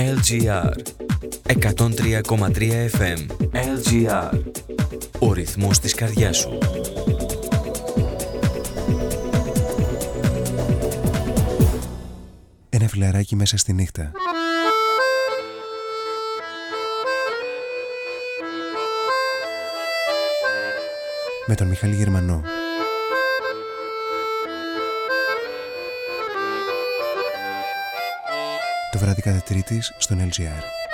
LGR 103,3 FM LGR Ο ρυθμός της καρδιάς σου. Ένα φιλαράκι μέσα στη νύχτα. Με τον Μιχάλη Γερμανό βράδυ κατά τρίτης στον LGR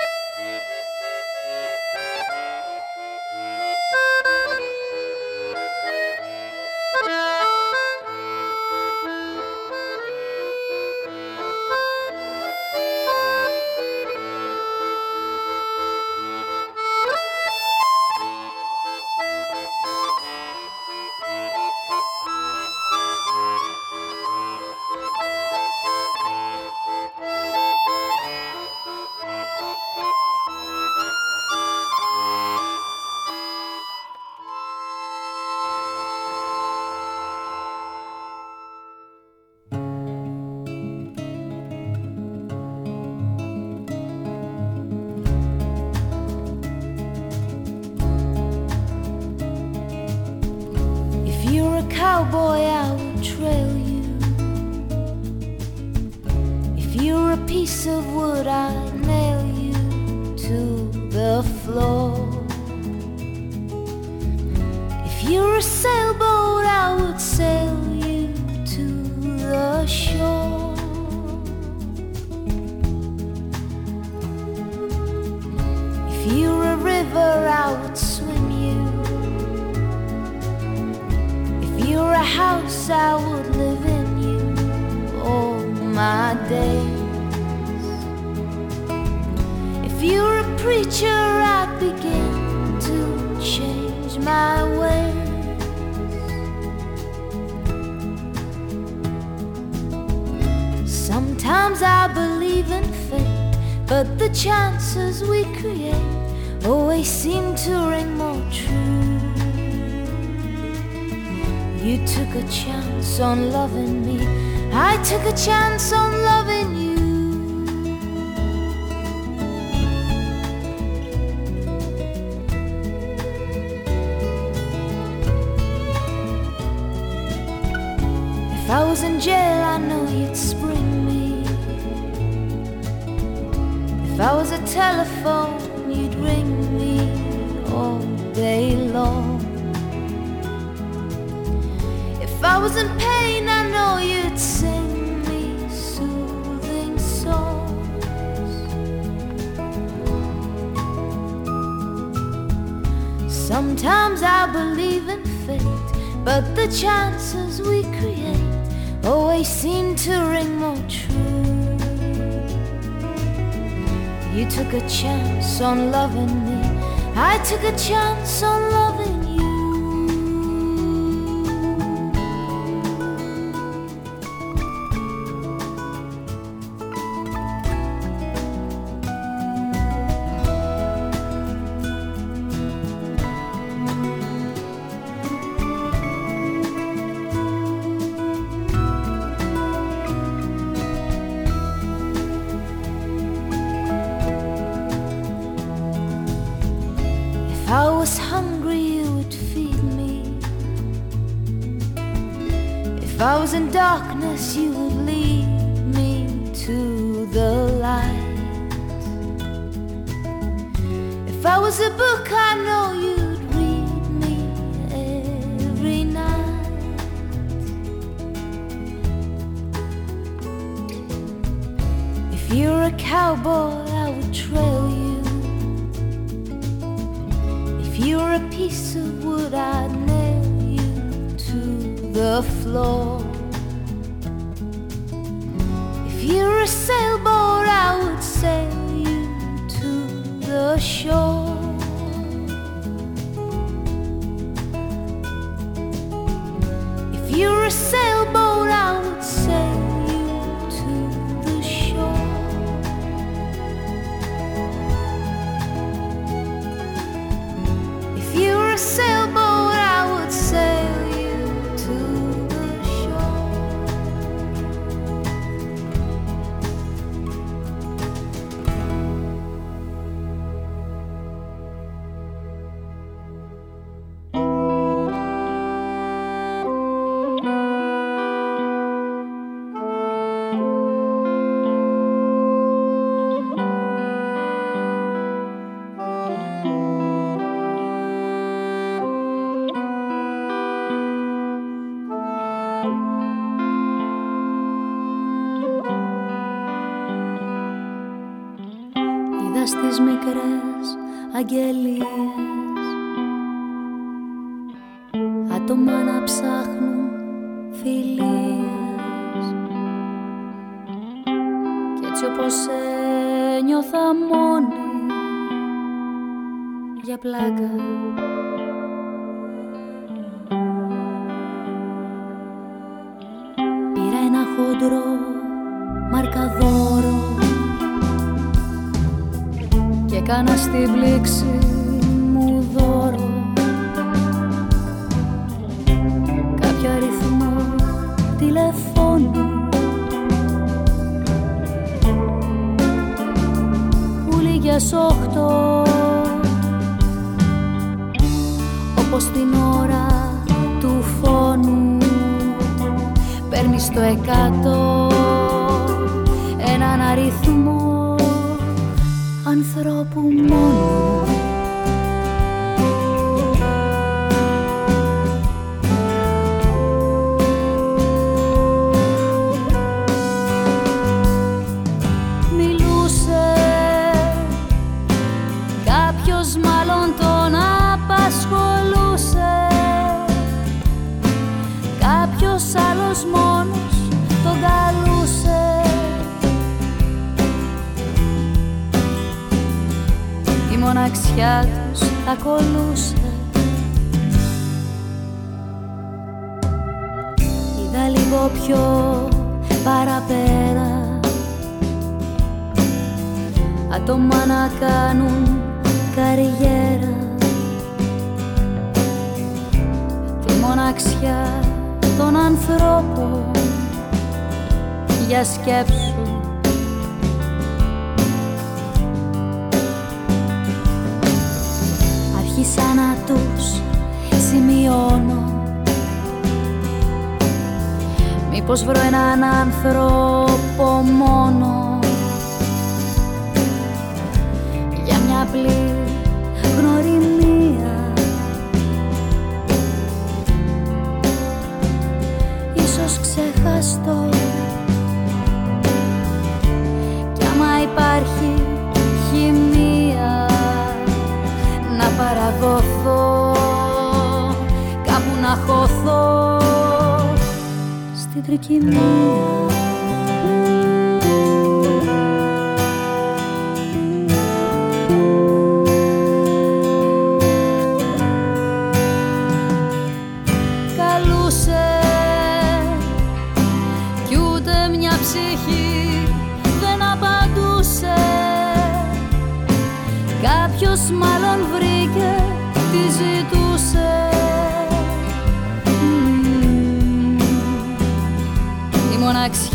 αγγελίες. Άτομα να ψάχνουν φιλίες. Κι έτσι όπως ένιωθα μόνη για πλάκα μοναξιά τους τα κολούσε. Είδα λίγο πιο παραπέρα. Άτομα να κάνουν καριέρα. Τη μοναξιά των ανθρώπων. Για σκέψου άρχισα να τους σημειώνω. Μήπως βρω έναν άνθρωπο μόνο Για μια απλή γνωριμία. Ίσως ξεχαστώ. Κι άμα υπάρχει παραδοθώ. Κάπου να χωθώ. Στην τρικυμία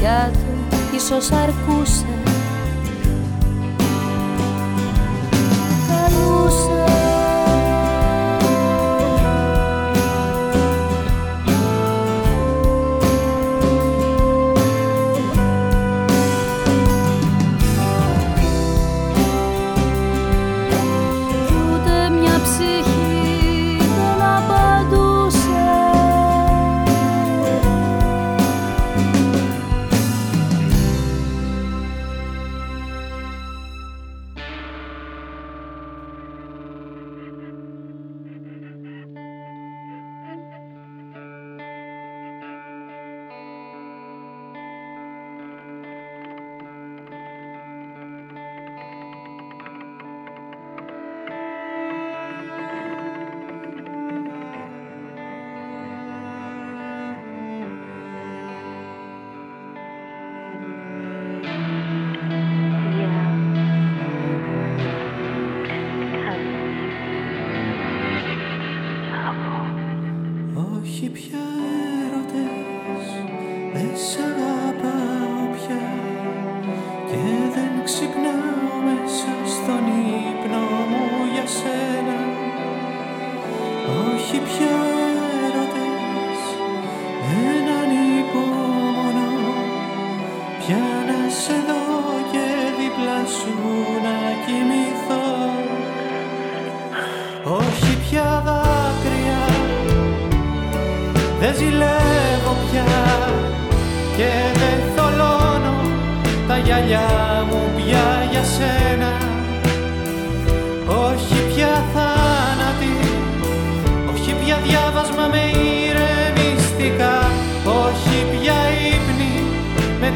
μοναξιά του ίσως αρκούσε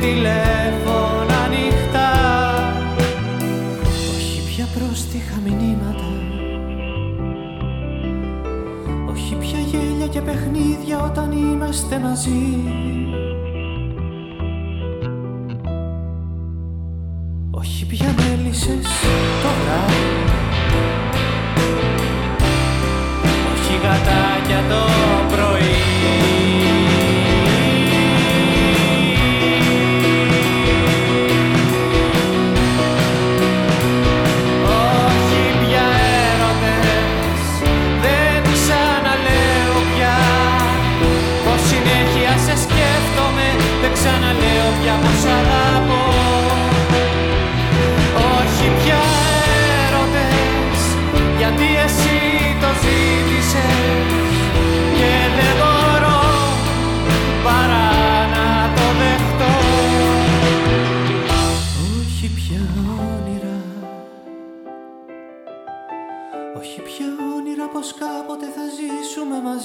τηλέφωνα ανοιχτά. Όχι πια πρόστιχα μηνύματα. Όχι πια γέλια και παιχνίδια όταν είμαστε μαζί. Όχι πια μέλισσες το βράδυ. Όχι γατάκια το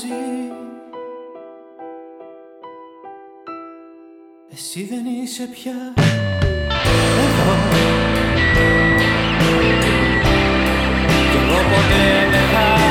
μαζί. Εσύ δεν είσαι πια εδώ. Κι εγώ ποτέ δεν θα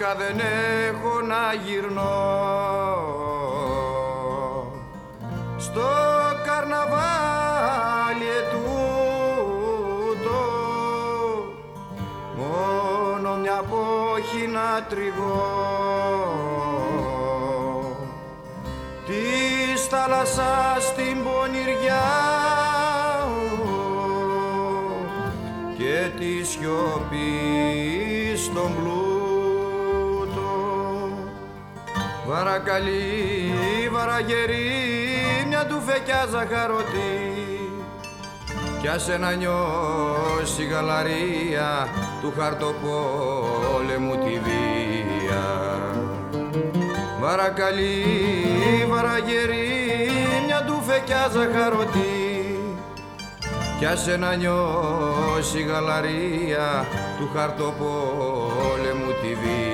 Μάσκα δεν έχω να γυρνώ. Στο καρναβάλι ετούτο Μόνο μια πόχη να τριγώ Της θάλασσας την πονηριά και τη σιωπή στον πλούτο Βαρακαλή, βαραγερή, μια του φεκιά ζαχαρωτή. Κι άσε να νιώσει γαλαρία του χαρτοπόλεμου τη βία. Βαρακαλή, βαραγερή, μια του φεκιά ζαχαρωτή. Κι άσε να νιώσει γαλαρία του χαρτοπόλεμου τη βία.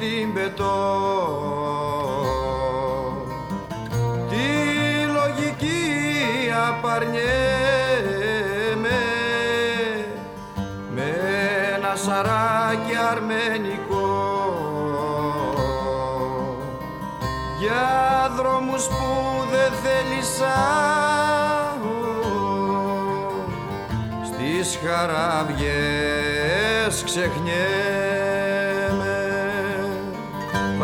Την πετώ. Τη λογική απαρνιέμαι με ένα σαράκι αρμενικό. Για δρόμους που δεν θέλησα στις χαραβιές ξεχνιέμαι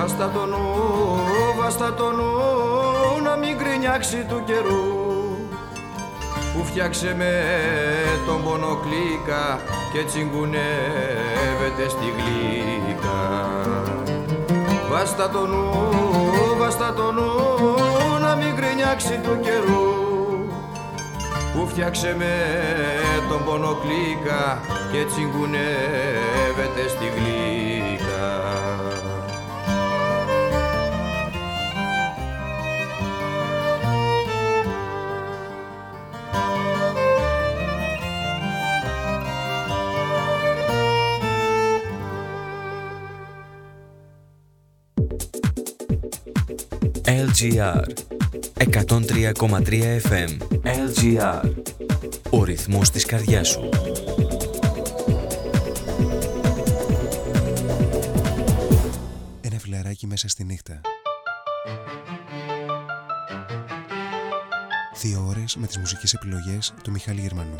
Βάστα το νου, βάστα το νου να μην κρινιάξει του καιρού. Που φτιάξε με τον πονοκλίκα και τσιγκουνεύεται στη γλύκα. Βάστα το νου, βάστα το νου να μην κρινιάξει του καιρού. Που φτιάξε με τον πονοκλίκα και τσιγκουνεύεται στη γλύκα. LGR 103,3 FM LGR Ο ρυθμός της καρδιάς σου Ένα φιλαράκι μέσα στη νύχτα. Δύο ώρες με τις μουσικές επιλογές του Μιχάλη Γερμανού.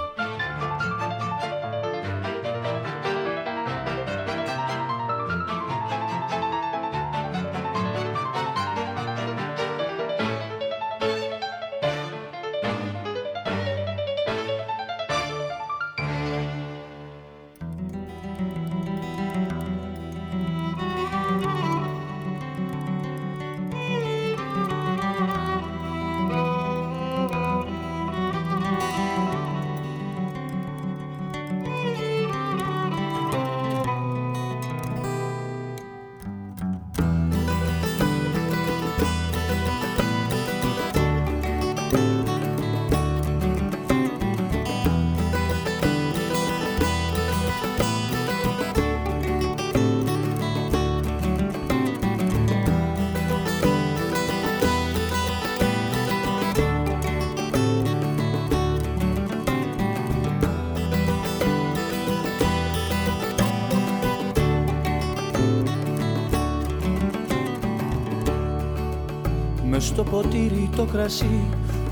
Ποτήρι το κρασί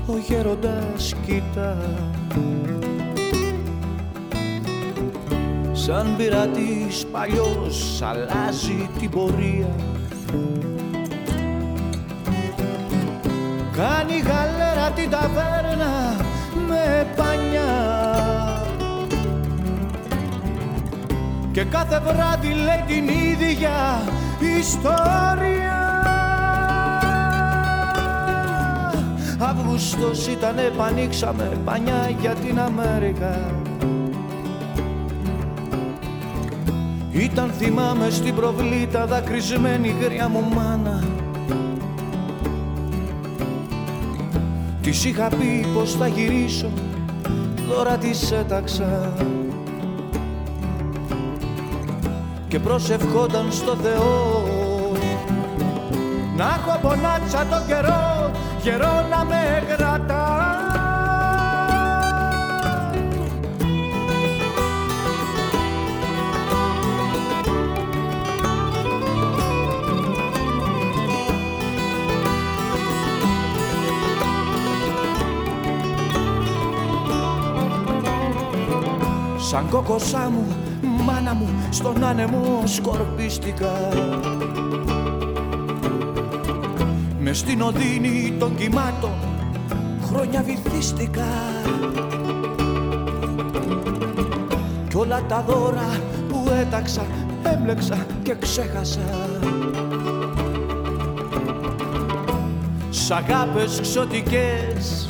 ο γέροντας κοιτά. Σαν πειρατής παλιός αλλάζει την πορεία. Κάνει γαλέρα την ταβέρνα με πανιά. Και κάθε βράδυ λέει την ίδια ιστορία Αύγουστος ήταν επανοίξαμε πανιά για την Αμέρικα. Ήταν θυμάμαι στην προβλήτα δακρυσμένη γριά μου μάνα. Της είχα πει πως θα γυρίσω, τώρα της έταξα. Και προσευχόταν στο Θεό. Να έχω πονάτσα τον καιρό, καιρό να με κρατά Σαν κόκοσά μου, μάνα μου, στον άνεμο σκορπίστηκα. με στην οδύνη των κυμάτων. Χρόνια βυθίστηκα. Κι όλα τα δώρα που έταξα έμπλεξα και ξέχασα. Σ' αγάπες ξωτικές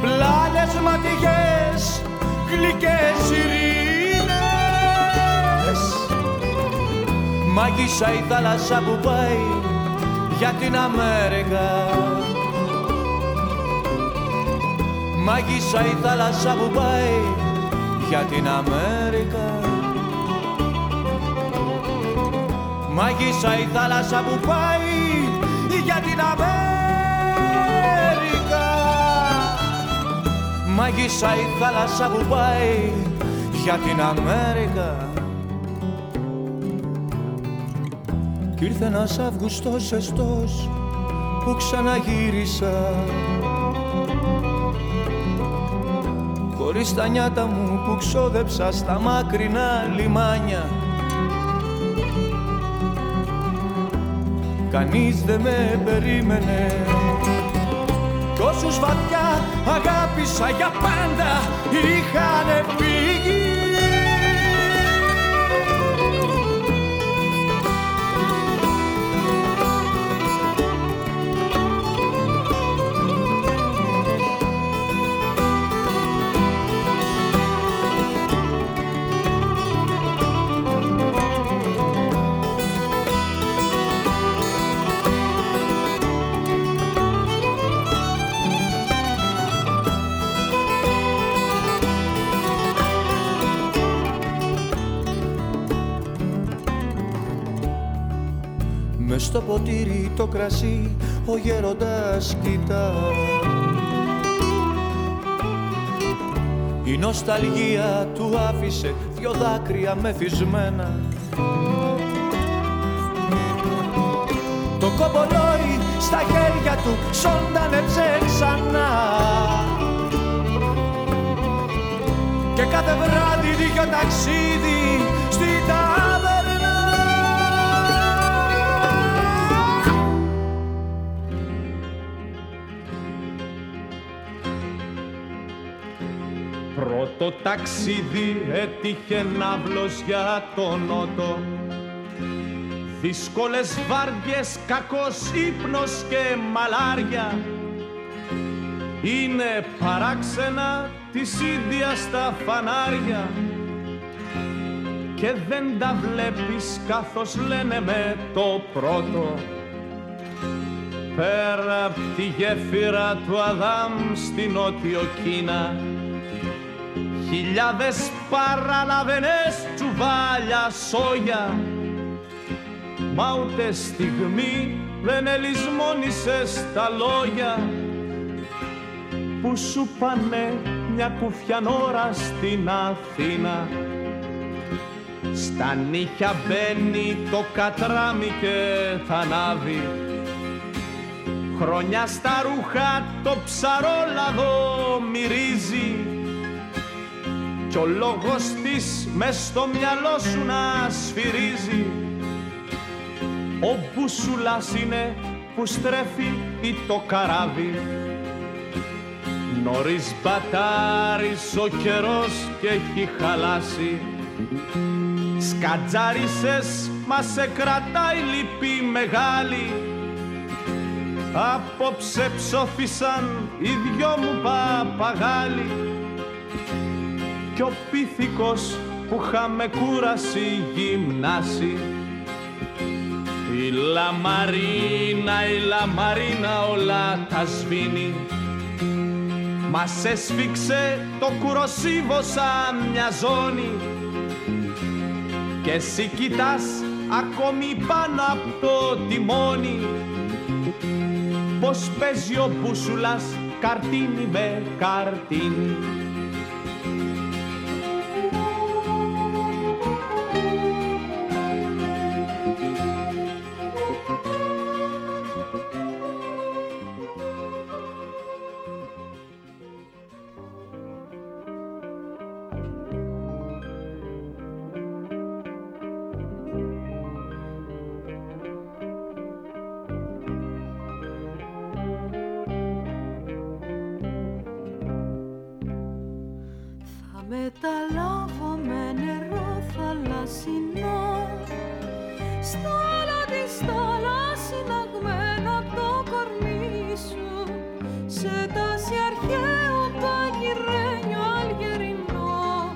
πλάνες ματιγές γλυκές ειρήνες. Μάγισσα η θάλασσα που πάει για την Αμέρικα. Μάγισσα η θάλασσα που πάει για την Αμέρικα. Μάγισσα η θάλασσα που πάει για την Αμέρικα. Μάγισσα η θάλασσα που πάει για την Αμέρικα ήρθε ένας Αυγουστός ζεστός που ξαναγύρισα. Χωρίς τα νιάτα μου που ξόδεψα στα μακρινά λιμάνια. Κανείς δεν με περίμενε. Κι όσους βαθιά αγάπησα για πάντα είχαν στο ποτήρι το κρασί ο γέροντας κοιτά. Η νοσταλγία του άφησε δυο δάκρυα μεθυσμένα. Το κομπολόι στα χέρια του σόντανεψε ξανά Και κάθε βράδυ δίκιο ταξίδι στην Το ταξίδι έτυχε ναύλος για τον νότο. Δύσκολες βάρδιες, κακός ύπνος και μαλάρια. Είναι παράξενα της ίδιας στα φανάρια. Και δεν τα βλέπεις καθώς λένε με το πρώτο. Πέρα απ' τη γέφυρα του Αδάμ στην Νότιο Κίνα Χιλιάδες παραλαβενές τσουβάλια σόγια. Μα ούτε στιγμή δεν ελισμόνησες τα λόγια. Που σου πάνε μια κουφιανόρα στην Αθήνα. Στα νύχια μπαίνει το κατράμι και θα ανάβει. Χρόνια στα ρούχα το ψαρόλαδο μυρίζει κι ο λόγος της μες στο μυαλό σου να σφυρίζει. Ο μπουσουλάς είναι που στρέφει ή το καράβι. Νωρίς μπατάρεις ο καιρός και έχει χαλάσει. Σκατζάρισες μα σε κρατάει λυπή μεγάλη. Απόψε ψόφισαν οι δυο μου παπαγάλοι κι ο πίθηκος που είχαμε κούραση γυμνάσει. Η λαμαρίνα, η λαμαρίνα όλα τα σβήνει. Μας έσφιξε το κουροσίβο σαν μια ζώνη. Και εσύ κοιτάς ακόμη πάνω από το τιμόνι. Πως παίζει ο καρτίνι με καρτίνι. μεταλάβω με νερό θαλασσινό. Στάλα της στάλα συναγμένα το κορμί σου. Σε τάση αρχαίο παγιρένιο αλγερινό.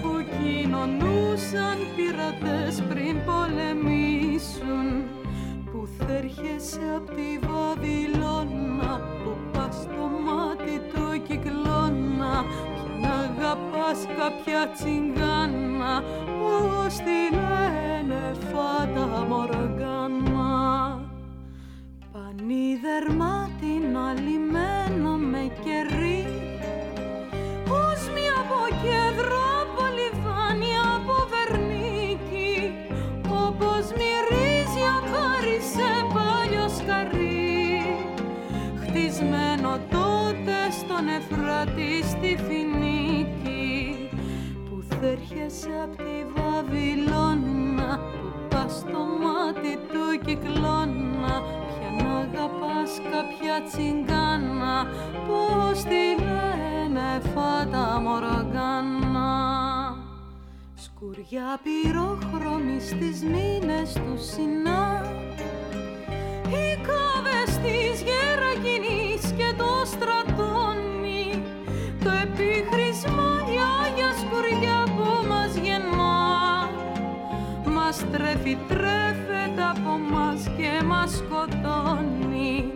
Που κοινωνούσαν πειρατές πριν πολεμήσουν. Που θέρχεσαι απ' τη Βαβυλώνα που πας στο μάτι του κυκλώνα να αγαπάς κάποια τσιγκάνα πως τη λένε φάτα μοργάνα Πανί δερμάτινα με κερί ως μια από κέντρο από λιβάνι από βερνίκι. Όπως μυρίζει ο παλιό σκαρί χτισμένο τον Εφράτη στη Φινίκη που θέρχεσαι απ' τη Βαβυλώνα που πας στο μάτι του κυκλώνα πια να αγαπάς κάποια τσιγκάνα πως τη λένε φάτα μοραγκάνα. Σκουριά πυρόχρωμη στις μήνες του Σινά Οι κάβες της Γερακινής και το Στρατόνι Σβήσμα η Άγια Σκουριά που μας γεννά Μας τρέφει, τρέφεται από μας και μας σκοτώνει.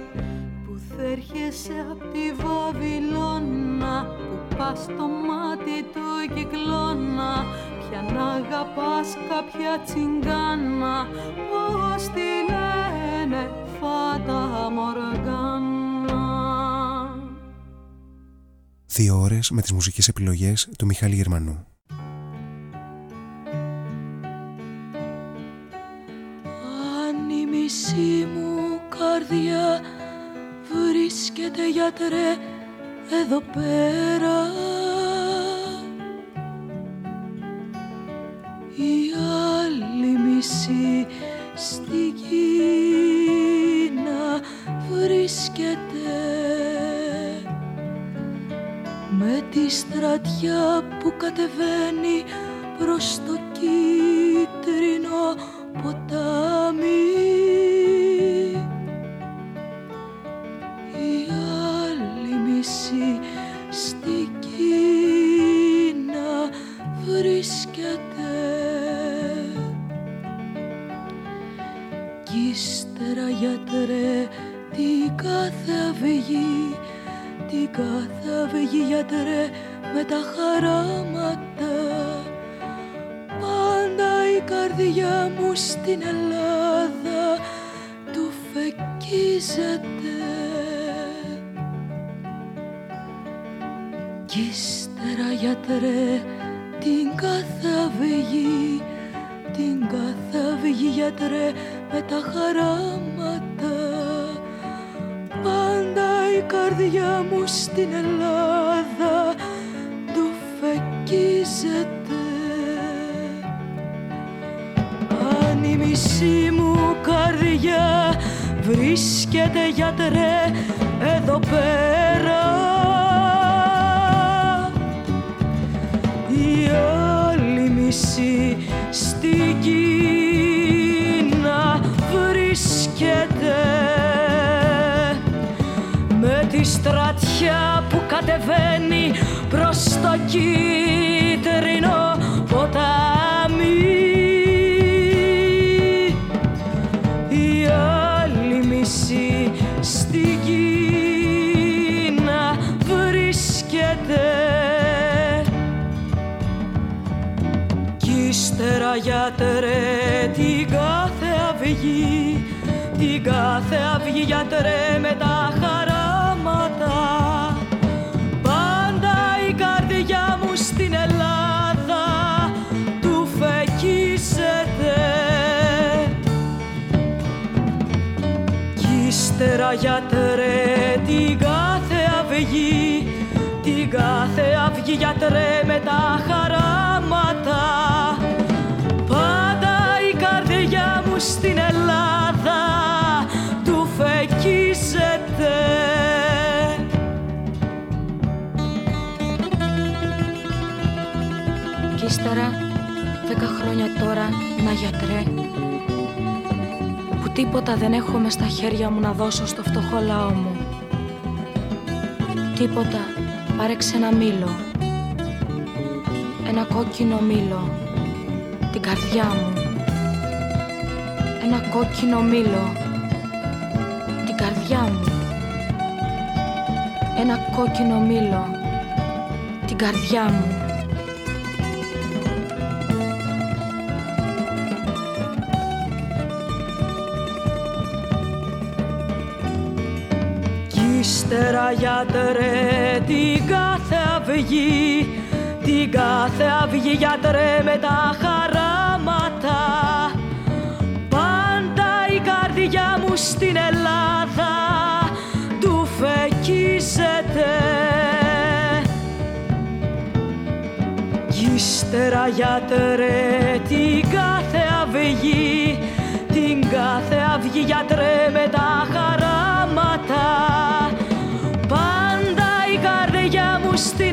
Πούθ' έρχεσαι απ' τη Βαβυλώνα Που πας στο μάτι του κυκλώνα. Ποιαν αγαπάς κάποια τσιγγάνα Πώς τη λένε φάτα μοργάνα Δύο ώρες με τις μουσικές επιλογές του Μιχάλη Γερμανού. Αν η μισή μου καρδιά βρίσκεται γιατρέ εδώ πέρα η άλλη μισή στη Κίνα βρίσκεται με τη στρατιά που κατεβαίνει προς το κίτρινο ποτάμι. Η άλλη μισή στην Κίνα βρίσκεται. Κι ύστερα γιατρέ τι κάθε αυγή την θα βγει γιατρέ με τα χαράματα. Πάντα η καρδιά μου στην Ελλάδα του φεκίζεται. Κι ύστερα γιατρέ την καθαυγή την καθαυγή γιατρέ με τα χαράματα πάντα η καρδιά μου στην Ελλάδα του φεκίζεται. Αν η μισή μου καρδιά βρίσκεται γιατρέ εδώ πέρα στρατιά που κατεβαίνει προς το κίτρινο ποτάμι. Η άλλη μισή στην Κίνα βρίσκεται. Κι ύστερα γιατρέ την κάθε αυγή την κάθε αυγή γιατρέ μετά τίποτα δεν έχω μες στα χέρια μου να δώσω στο φτωχό λαό μου. Τίποτα. Πάρε ξένα μήλο. Ένα κόκκινο μήλο. Την καρδιά μου. Ένα κόκκινο μήλο. Την καρδιά μου. Ένα κόκκινο μήλο. Την καρδιά μου γιατρέ την κάθε αυγή την κάθε αυγή γιατρέ με τα χαράματα. Πάντα η καρδιά μου στην Ελλάδα του φεκίζεται. Κι ύστερα γιατρέ την κάθε αυγή την κάθε αυγή γιατρέ με τα χαράματα καρδιά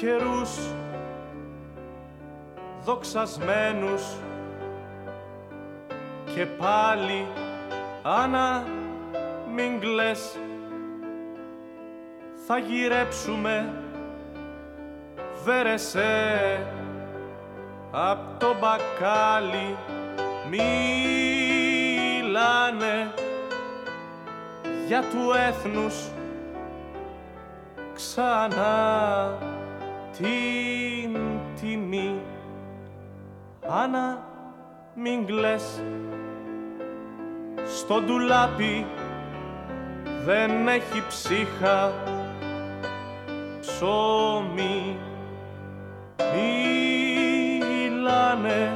καιρούς δοξασμένους και πάλι Άννα μην κλαις. Θα γυρέψουμε βέρεσέ απ' το μπακάλι μιλάνε για του έθνους ξανά την τιμή. Άννα μην κλαις. Στο ντουλάπι δεν έχει ψύχα. Ψωμί μιλάνε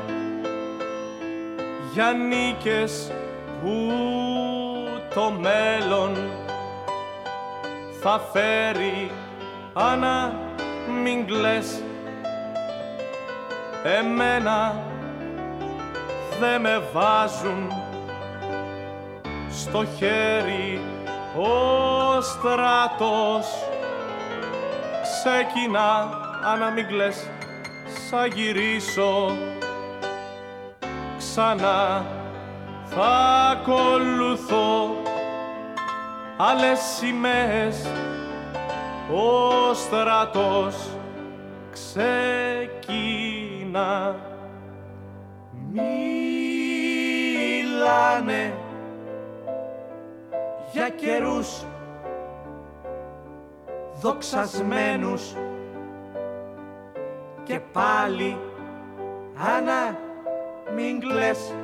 για νίκες που το μέλλον θα φέρει. Άννα μην κλαις. Εμένα δε με βάζουν στο χέρι ο στράτος. Ξεκινά Άννα μην κλαις θα γυρίσω. Ξανά θα ακολουθώ άλλες σημαίες ο στρατός ξεκινά Μιλάνε για καιρούς δοξασμένους και πάλι Άννα μην κλαις.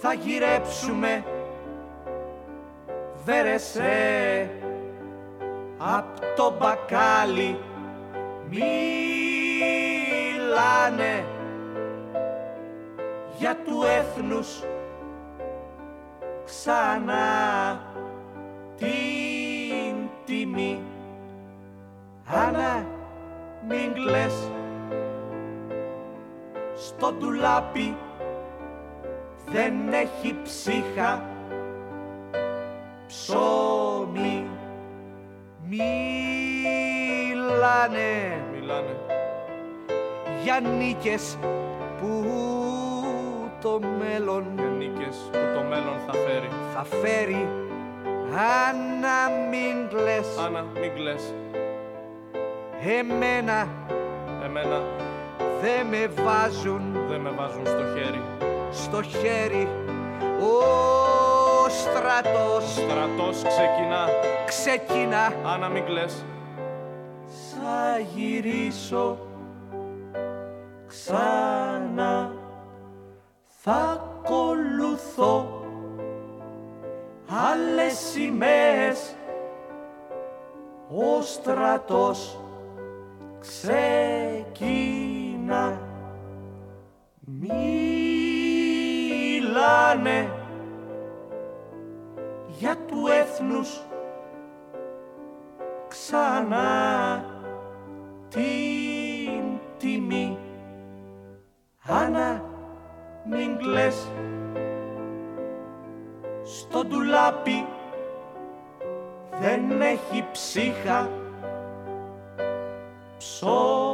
Θα γυρέψουμε βέρεσέ απ' το μπακάλι μιλάνε για του έθνους ξανά την τιμή. Άννα μην κλαις στο ντουλάπι δεν έχει ψύχα ψωμί μιλάνε. Μιλάνε. Για νίκες που το μέλλον Για νίκες που το μέλλον θα φέρει. θα φέρει. Άννα μην κλαις. Άννα μην κλαις. Εμένα Εμένα δεν με βάζουν δεν με βάζουν στο χέρι. στο χέρι. ο στρατός. Στρατός ξεκινά. Ξεκινά. Άννα μην κλαις. Θα γυρίσω. Ξανά. Θα ακολουθώ άλλες σημαίες ο στρατός ξεκινά. Μιλάνε για του έθνους. Ξανά την τιμή. Άννα μην κλαις. Στο ντουλάπι δεν έχει ψύχα. Ψωμί.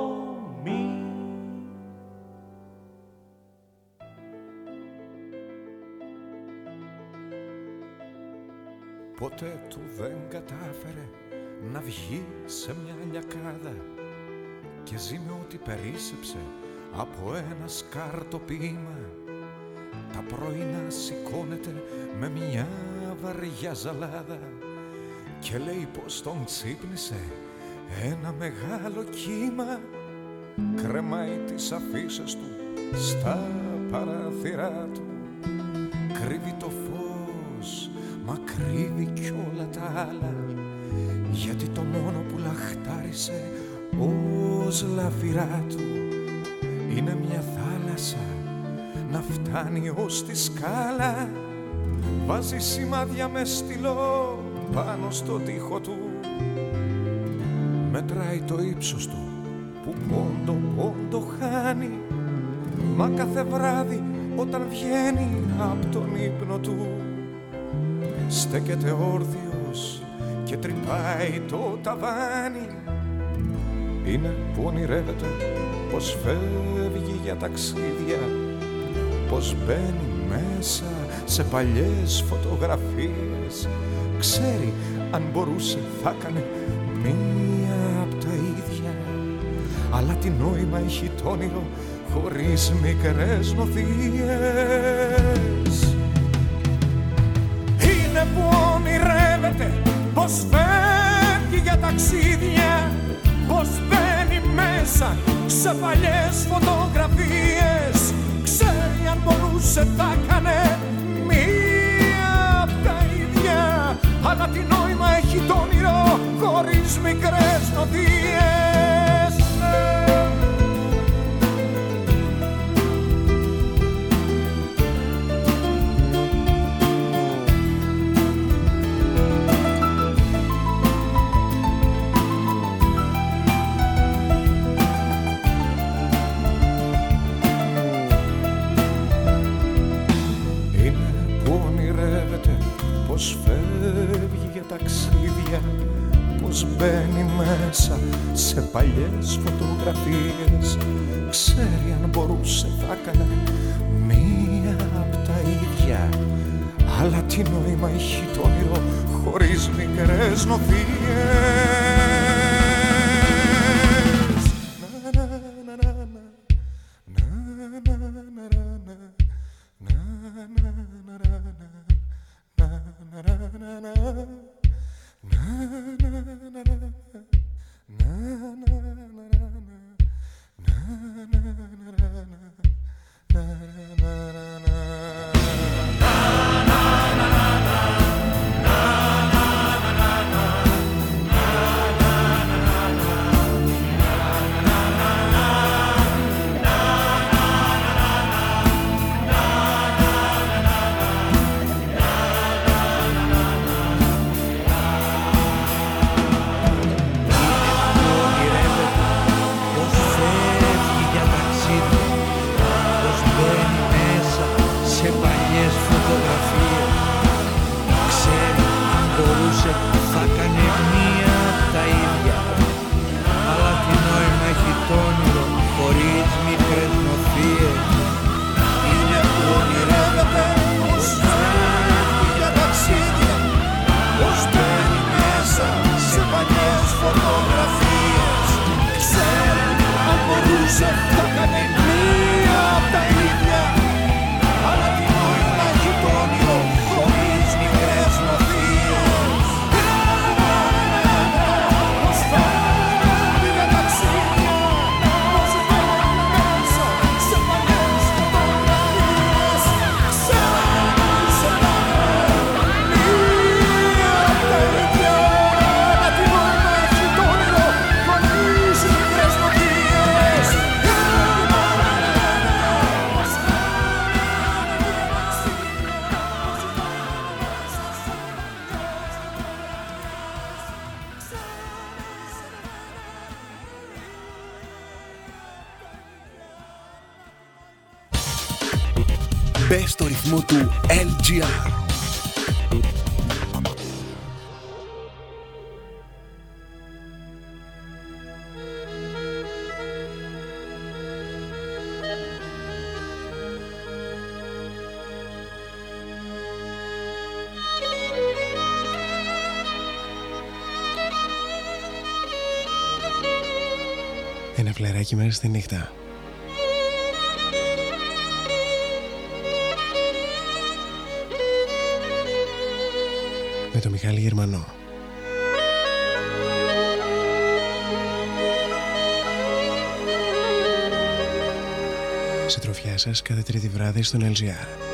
Ποτέ του δεν κατάφερε να βγει σε μια λιακάδα και ζει με ό,τι περίσεψε από ένα σκαρτοπίμα τα πρωινά σηκώνεται με μια βαριά ζαλάδα και λέει πως τον ξύπνησε ένα μεγάλο κύμα. Κρεμάει τις αφήσεις του στα παράθυρά του. Κρύβει το φως μα κρύβει κι όλα τα άλλα. Γιατί το μόνο που λαχτάρισε ως λαφυρά του είναι μια θάλασσα να φτάνει ως τη σκάλα. Βάζει σημάδια με στυλό πάνω στο τοίχο του. Μετράει το ύψος του που πόντο πόντο χάνει. Μα κάθε βράδυ όταν βγαίνει από τον ύπνο του στέκεται όρθιος και τρυπάει το ταβάνι. Είναι που ονειρεύεται πως φεύγει για ταξίδια πως μπαίνει μέσα σε παλιές φωτογραφίες. Ξέρει αν μπορούσε θα έκανε μία απ' τα ίδια αλλά τι νόημα έχει το όνειρο χωρίς μικρές νοθείες ταξίδια πως μπαίνει μέσα σε παλιές φωτογραφίες. Ξέρει αν μπορούσε θα έκανε μία απ' τα ίδια αλλά τι νόημα έχει το όνειρο χωρίς μικρές νοθείες τι νόημα έχει το όνειρο χωρίς μικρές νοθείες φλεράκι μέσα στη νύχτα. Με το Μιχάλη Γερμανό. Συντροφιά σας κάθε τρίτη βράδυ στον LGR.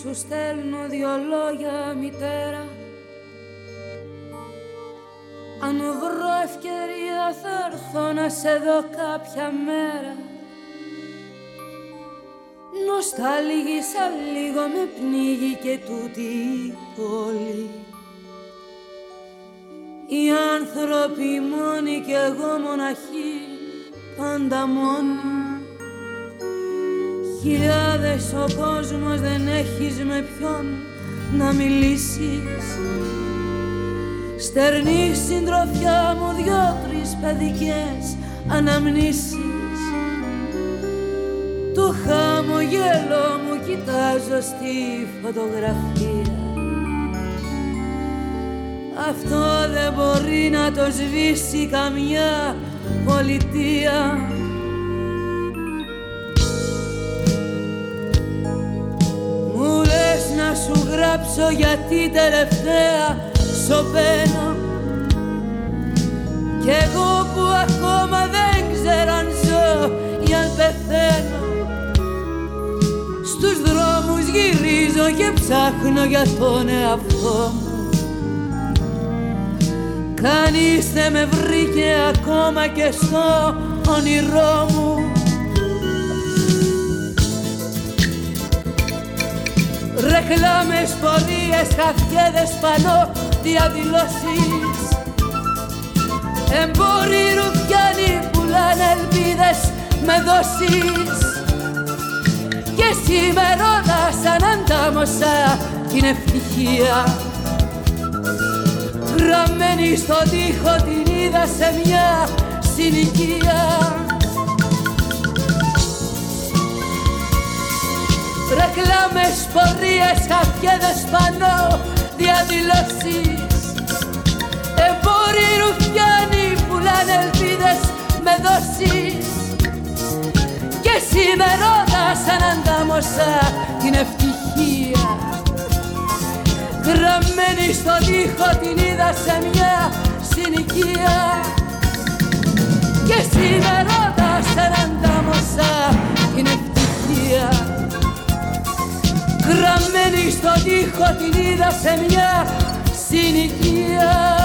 Σου στέλνω δυο λόγια μητέρα. Αν βρω ευκαιρία θα έρθω να σε δω κάποια μέρα. Νοσταλγήσα λίγο με πνίγει και τούτη η πόλη. Οι άνθρωποι μόνοι κι εγώ μοναχοί πάντα μόνοι Χιλιάδες ο κόσμος δεν έχεις με ποιον να μιλήσεις. Στερνή συντροφιά μου δυο-τρεις παιδικές αναμνήσεις. Το χαμογέλο μου κοιτάζω στη φωτογραφία. Αυτό δεν μπορεί να το σβήσει καμιά πολιτεία γράψω γιατί τελευταία σωπαίνω Κι εγώ που ακόμα δεν ξέρω αν ζω ή αν πεθαίνω. Στους δρόμους γυρίζω και ψάχνω για τον εαυτό μου. Κανείς δεν με βρήκε ακόμα και στο όνειρό μου Ρεκλάμες, πορείες, χαφιέδες πανώ, διαδηλώσεις Εμπόροι ρουφιάνοι πουλάνε ελπίδες με δόσεις Και σήμερόνα σαν αντάμωσα την ευτυχία Γραμμένη στο τοίχο την είδα σε μια συνοικία Ρεκλάμες, πορείες, χαφιέδες πανώ, διαδηλώσεις. Εμπόροι με δώσεις και σήμερα σαν αντάμωσα την ευτυχία. Γραμμένη στο τοίχο την είδα σε μια συνοικία. Και σήμερα σαν αντάμωσα την ευτυχία γραμμένη στο τοίχο την είδα σε μια συνοικία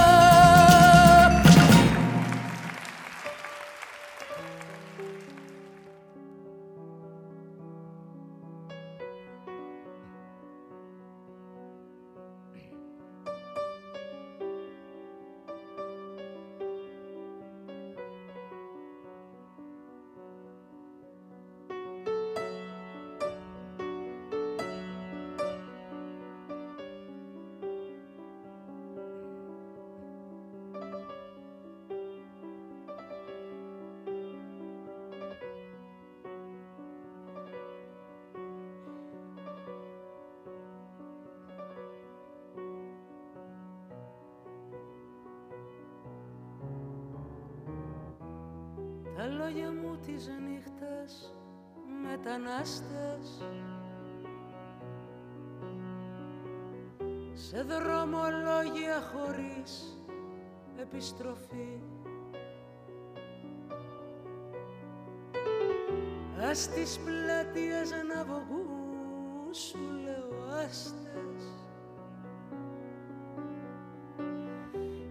να βγουν σου λέω άστες.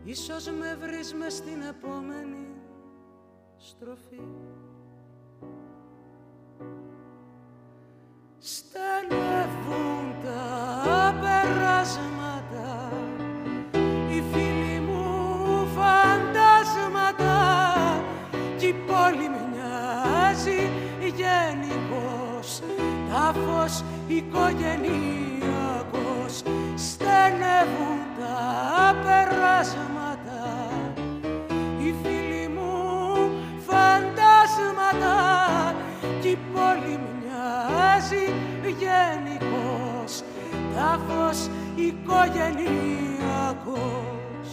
Ίσως με βρεις μες στην επόμενη στροφή οικογενειακός στενεύουν τα περάσματα οι φίλοι μου φαντάσματα κι η πόλη μοιάζει γενικός τάφος οικογενειακός.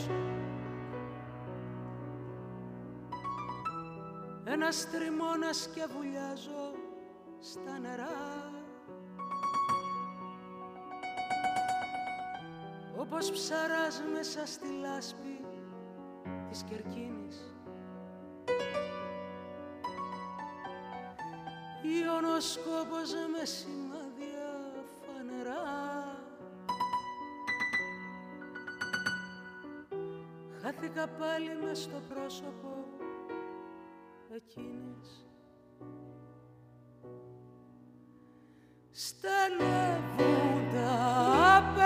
Ένας τριμώνας και βουλιάζω στα νερά όπως ψαράς μέσα στη λάσπη της Κερκίνης. Ιωνοσκόπος με σημάδια φανερά. Χάθηκα πάλι μες στο πρόσωπο εκείνης. Στενεύουν τα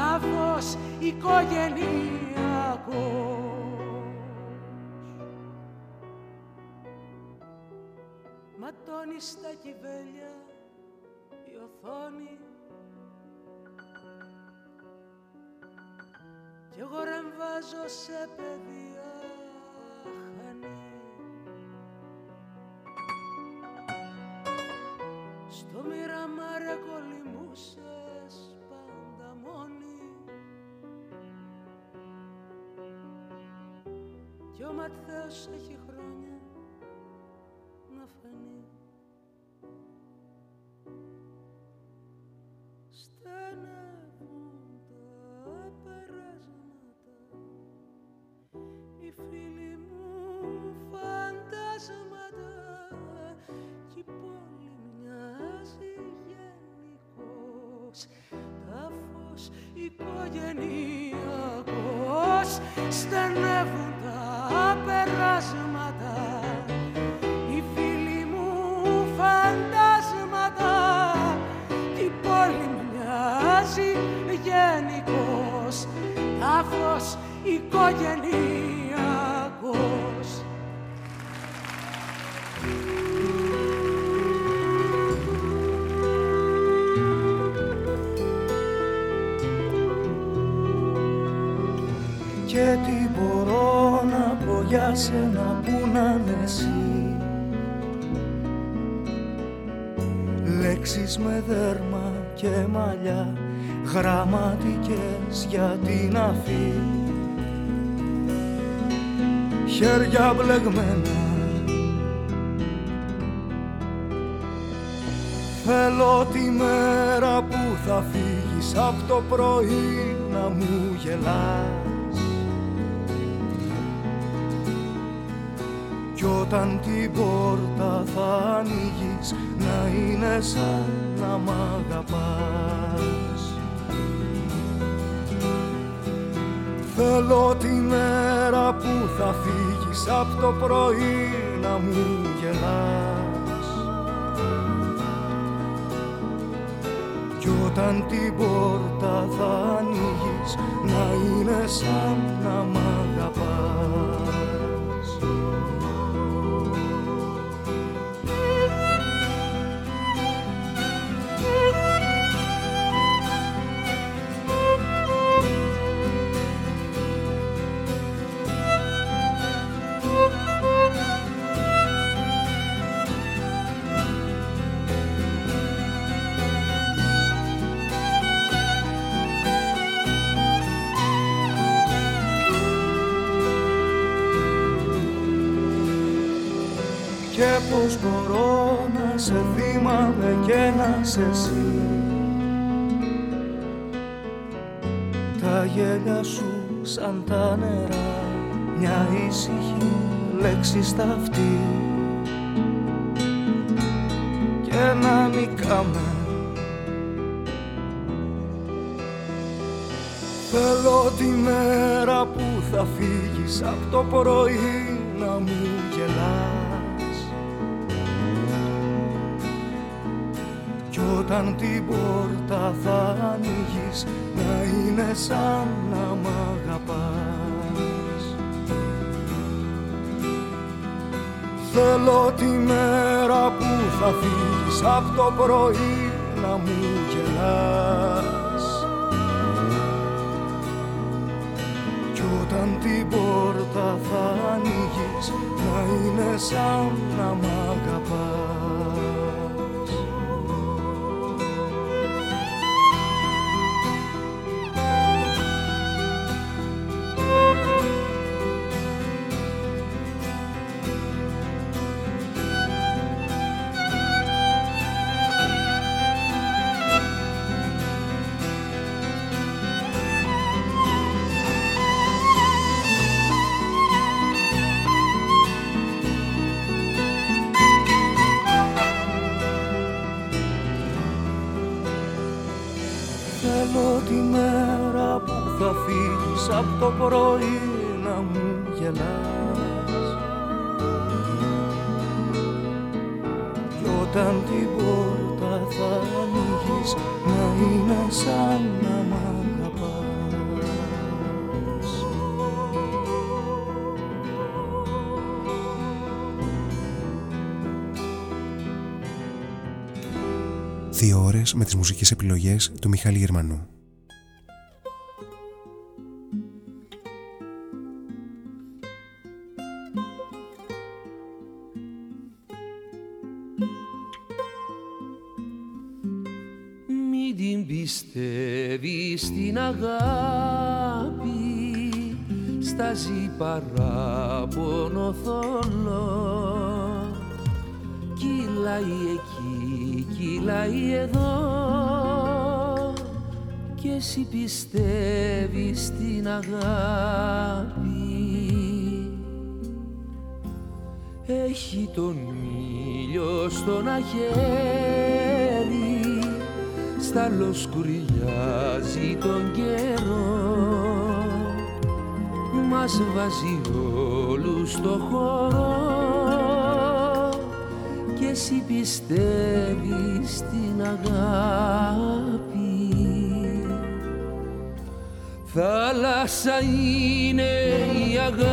τάφος οικογενειακός Ματώνει στα κυβέλια η οθόνη. Κι εγώ ρεμβάζω σε παιδεία κι ο Ματθαίος έχει χρόνια να φανεί. Στενεύουν τα περάσματα. Οι φίλοι μου φαντάσματα. Κι η πόλη μοιάζει γενικός τάφος οικογενειακός στενεύουν τα περάσματα οι φίλοι μου φαντάσματα. Κι η πόλη μοιάζει γενικός τάφος οικογενειακός. Και την πόλη για σένα που να είναι εσύ. Λέξεις με δέρμα και μαλλιά γραμματικές για την αφή. Χέρια μπλεγμένα. Θέλω τη μέρα που θα φύγεις από το πρωί να μου γελάς Κι όταν την πόρτα θα ανοίγεις να είναι σαν να μ' αγαπάς. Θέλω τη μέρα που θα φύγεις από το πρωί να μου γελάς. Κι όταν την πόρτα θα ανοίγεις να είναι σαν να μ' αγαπάς πως μπορώ να σε θυμάμαι και να σε εσύ. Τα γέλια σου σαν τα νερά Μια ήσυχη λέξη στα αυτή Και να νικάμε. Θέλω τη μέρα που θα φύγεις από το πρωί όταν την πόρτα θα ανοίγεις να είναι σαν να μ' αγαπάς. Θέλω τη μέρα που θα φύγεις από το πρωί να μου γελάς. Κι όταν την πόρτα θα ανοίγεις να είναι σαν να μ' αγαπάς Δύο ώρες με τις μουσικές επιλογές του Μιχάλη Γερμανού. Μην την πιστεύεις την αγάπη Στάζει παράπονο εσύ πιστεύεις την αγάπη. Έχει τον ήλιο στον αχέρι Στάλο σκουριάζει τον καιρό. Μας βάζει όλους στο χώρο Και εσύ πιστεύεις την αγάπη Θάλασσα είναι η αγάπη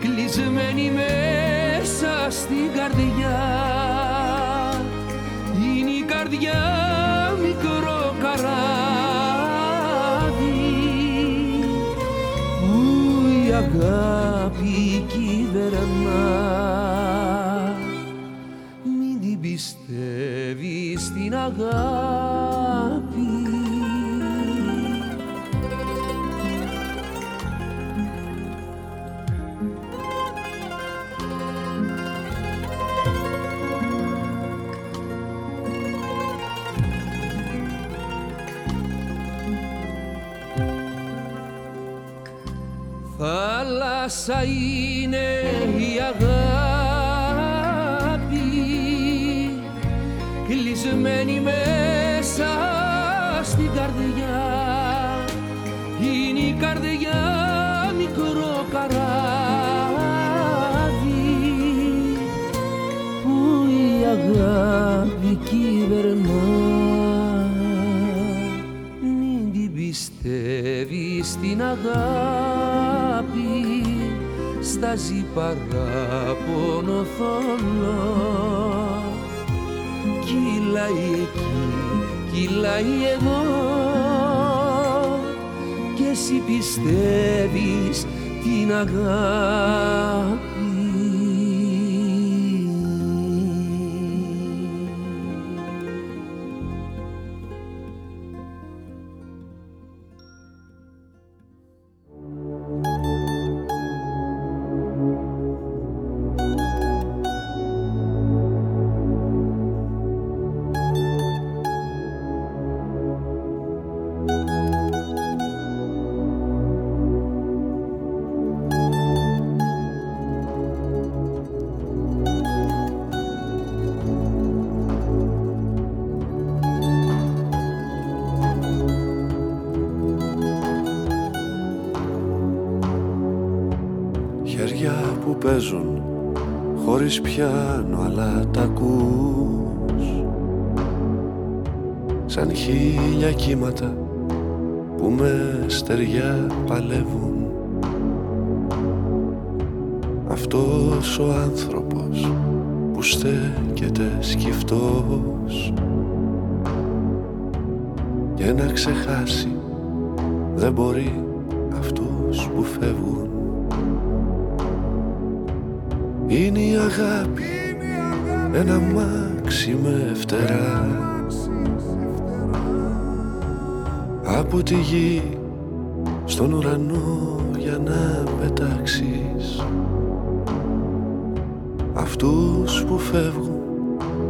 κλεισμένη μέσα στην καρδιά. Είναι η καρδιά μικρό καράβι που η αγάπη κυβερνά. Μην την πιστεύεις στην αγάπη. Θάλασσα είναι η αγάπη κλεισμένη μέσα στην καρδιά. Είναι η καρδιά μικρό καράβι που η αγάπη κυβερνά. Μην την πιστεύεις στην αγάπη στάζει παράπονο θολό Κυλάει εκεί, κυλάει εδώ. Και εσύ πιστεύεις την αγάπη χωρίς πιάνο αλλά τα ακούς. Σαν χίλια κύματα που με στεριά παλεύουν. Αυτός ο άνθρωπος που στέκεται σκυφτός. Και να ξεχάσει δεν μπορεί αυτούς που φεύγουν είναι η αγάπη ένα μάξι με φτερά. Από τη γη στον ουρανό για να πετάξεις. Αυτούς που φεύγουν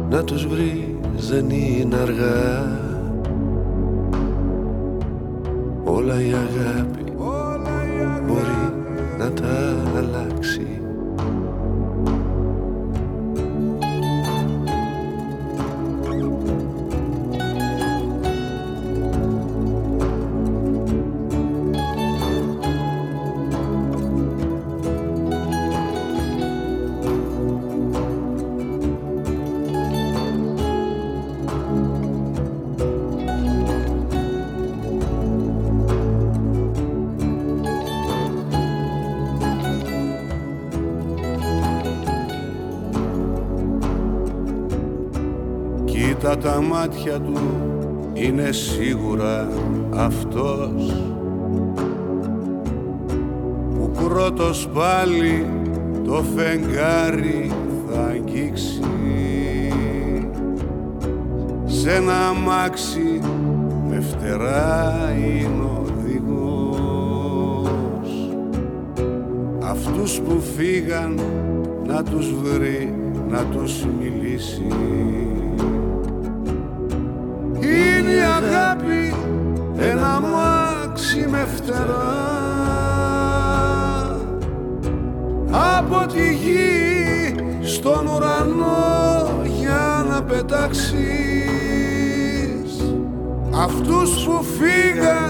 να τους βρεις δεν είναι αργά. Όλα η αγάπη μπορεί μάτια του είναι σίγουρα αυτός. Που πρώτος πάλι το φεγγάρι θα αγγίξει. Σε ένα αμάξι με φτερά είναι οδηγός. Αυτούς που φύγαν να τους βρει να τους μιλήσει πετάξεις αυτούς που φύγαν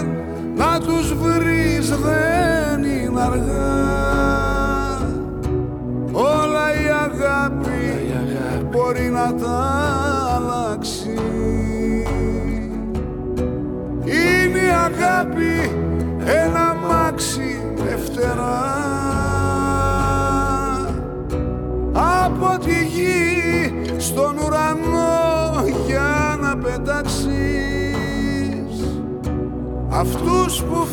πετάξεις αυτούς που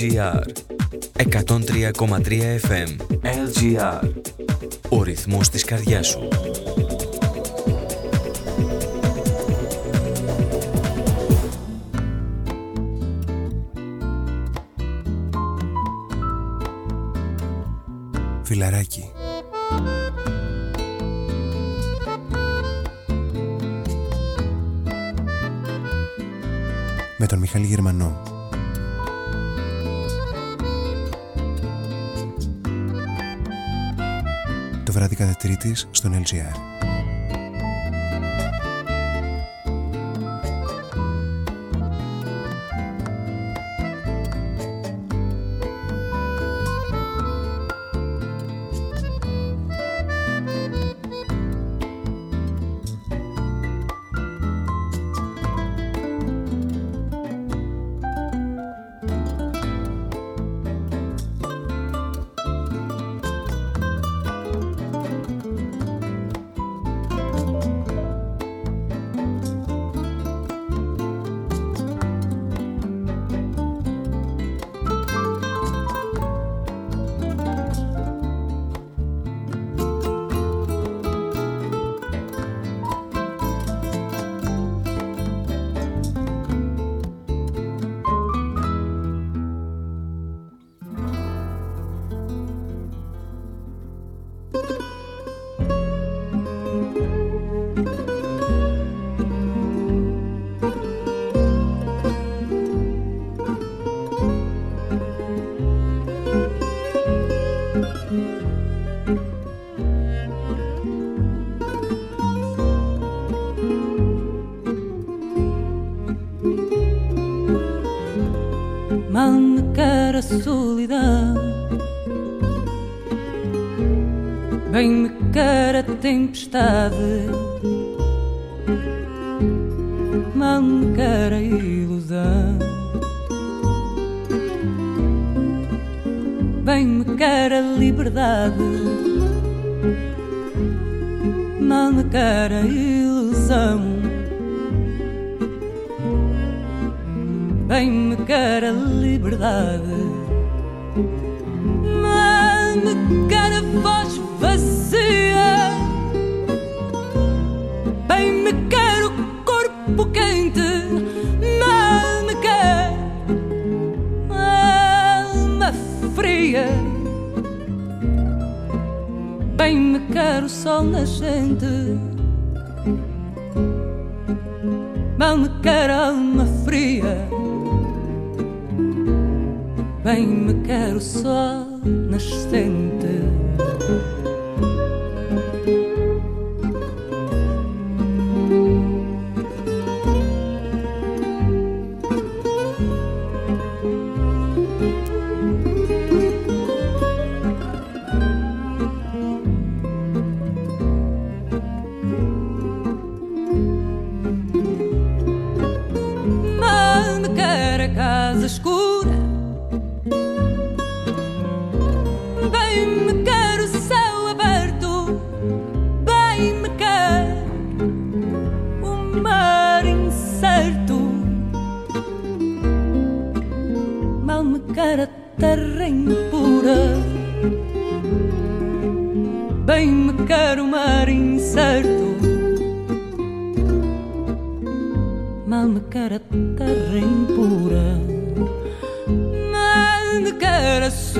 LGR 103,3 FM LGR Ο ρυθμός της καρδιάς σου. Φιλαράκι το βράδυ Τρίτη στον LGR.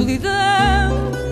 solidão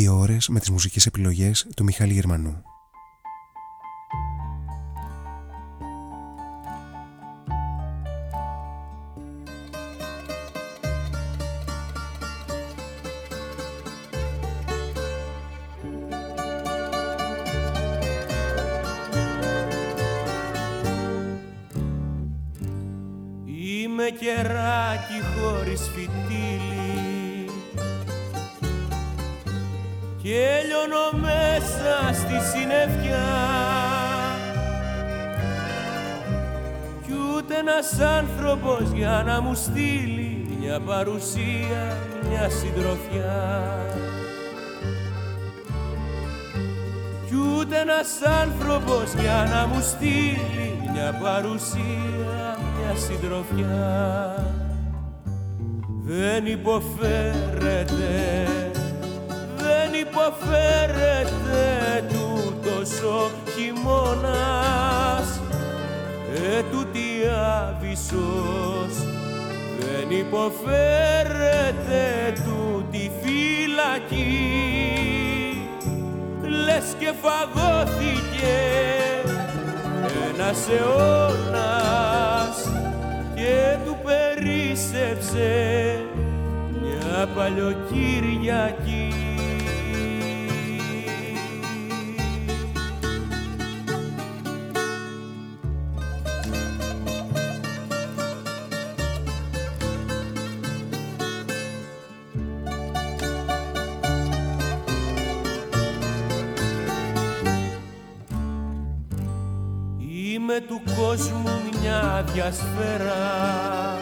Δύο ώρες με τις μουσικές επιλογές του Μιχάλη Γερμανού. Είμαι κεράκι χωρίς φυτίλι και λιώνω μέσα στη συννεφιά κι ούτε ένας άνθρωπος για να μου στείλει μια παρουσία, μια συντροφιά. Κι ούτε ένας άνθρωπος για να μου στείλει μια παρουσία, μια συντροφιά. Δεν υποφέρεται υποφέρεται τούτος ο χειμώνας. Ετούτη άβυσσος δεν υποφέρεται τούτη φυλακή. Λες και φαγώθηκε ένας αιώνας και του περισευσε μια παλιοκύριακη μια διασφαίρα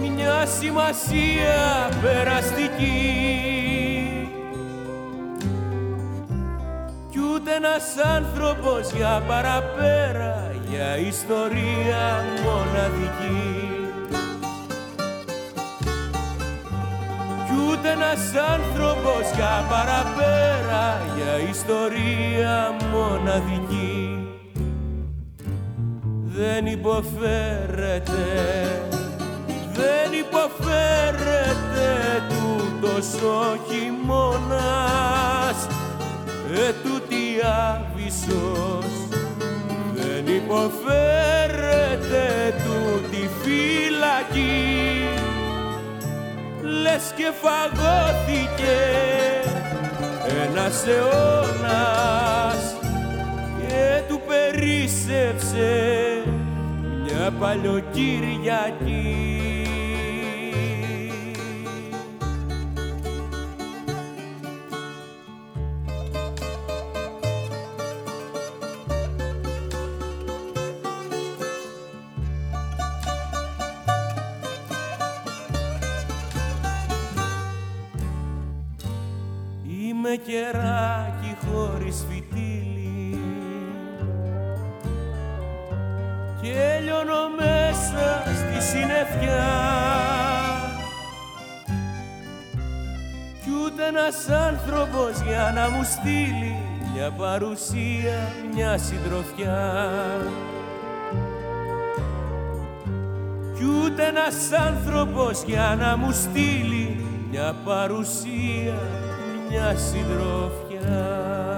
μια σημασία περαστική. Κι ούτε ένας άνθρωπος για παραπέρα για ιστορία μοναδική. Κι ούτε ένας άνθρωπος για παραπέρα για ιστορία μοναδική δεν υποφέρεται δεν υποφέρεται τούτος ο χειμώνας. Ετούτη άβυσσος δεν υποφέρεται τούτη φυλακή. Λες και φαγώθηκε ένας αιώνας και του περίσεψε μια παλιοκυριακή για να μου στείλει μια παρουσία, μια συντροφιά. Κι ούτε ένας άνθρωπος για να μου στείλει μια παρουσία, μια συντροφιά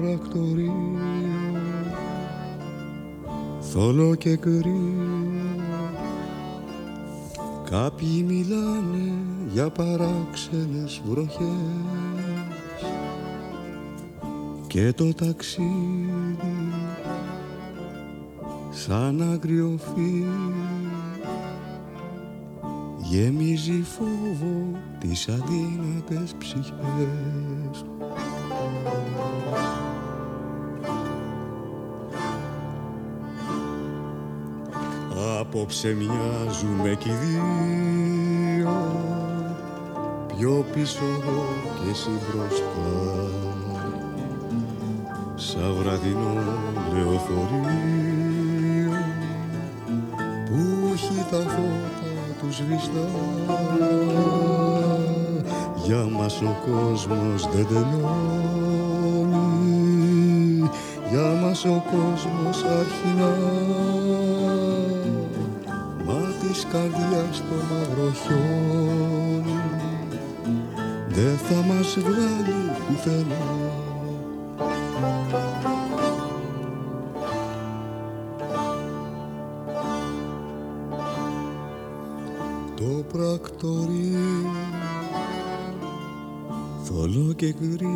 πρακτορείο. Θολό και κρύο. Κάποιοι μιλάνε για παράξενες βροχές. Και το ταξίδι σαν αγριοφύ γεμίζει φόβο τις αδύνατες ψυχές Απόψε μοιάζουμε κι δύο. Πιο πίσω εγώ και εσύ μπροστά. Σαν βραδινό λεωφορείο Που έχει τα φώτα τους σβηστά. Για μας ο κόσμος δεν τελειώνει. Για μας ο κόσμος αρχινά. της καρδιάς το μαύρο χιόνι. Δεν θα μας βγάλει πουθενά. Το πρακτορείο θολό και γκρι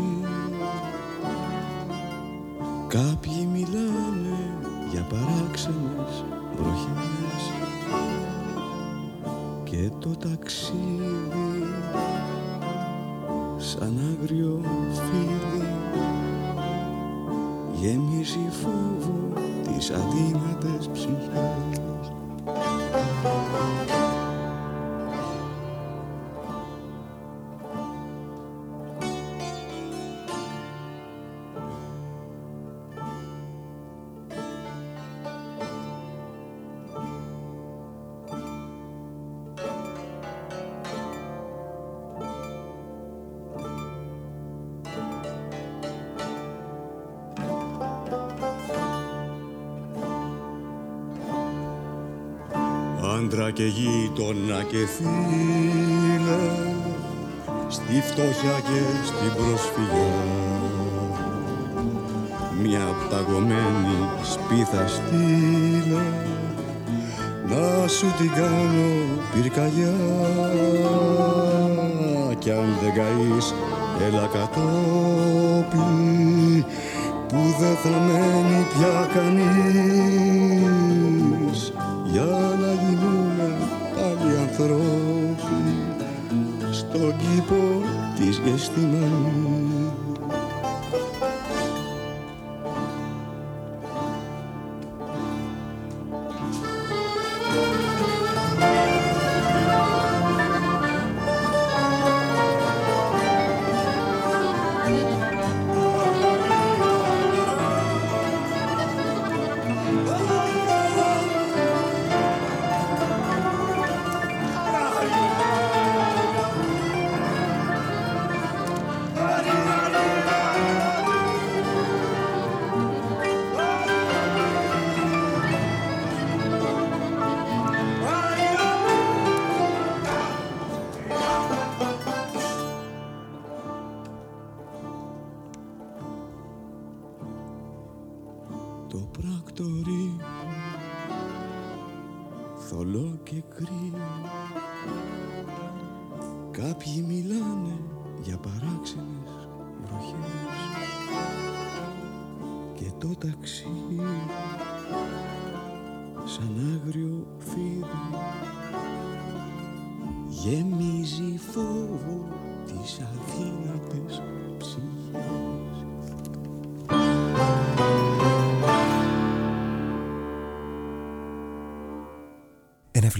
και γείτονα και φίλε στη φτώχεια και στην προσφυγιά. Μια παγωμένη σπίθα στείλε να σου την κάνω πυρκαγιά. Κι αν δεν καείς έλα κατόπι που δεν θα μένει πια κανείς της Γεστημανής το